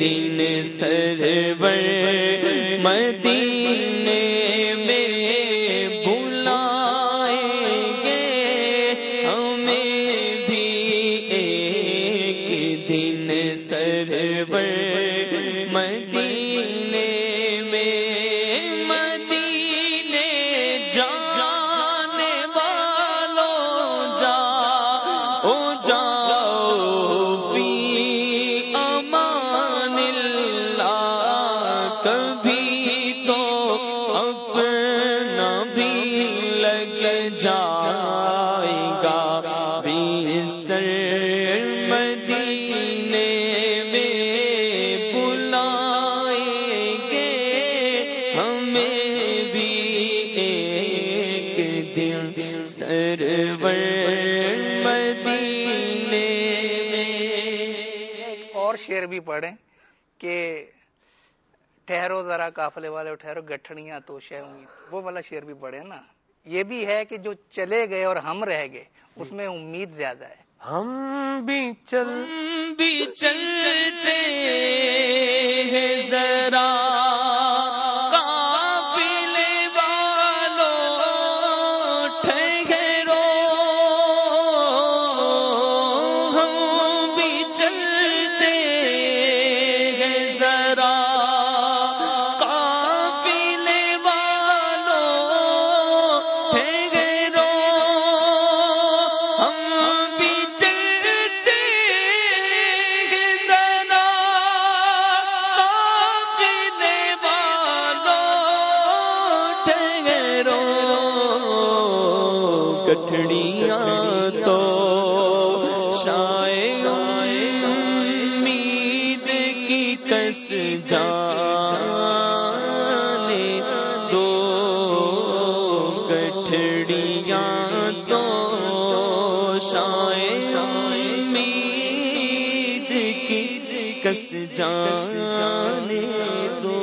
دن سرور مدینے میں بلائیں گے۔ ہمیں بھی ایک دن سرور مدینے لگ جائے گا۔ بستر مدینے میں بلائیں گے۔ ہمیں بھی ایک دن سرور مدینے میں۔ ایک اور شعر بھی پڑھیں کہ ٹھہرو ذرا قافلے والے، ٹھہرو گٹھڑیاں تو شہ امید۔ وہ والا شعر بھی پڑھیں نا۔ یہ بھی ہے کہ جو چلے گئے اور ہم رہ گئے اس میں امید زیادہ ہے۔ ہم بھی چل بھی چلتے کٹڑیاں تو شاید امید کی کس جانے دو گٹھڑیاں تو شاید امید کی کس جانے دو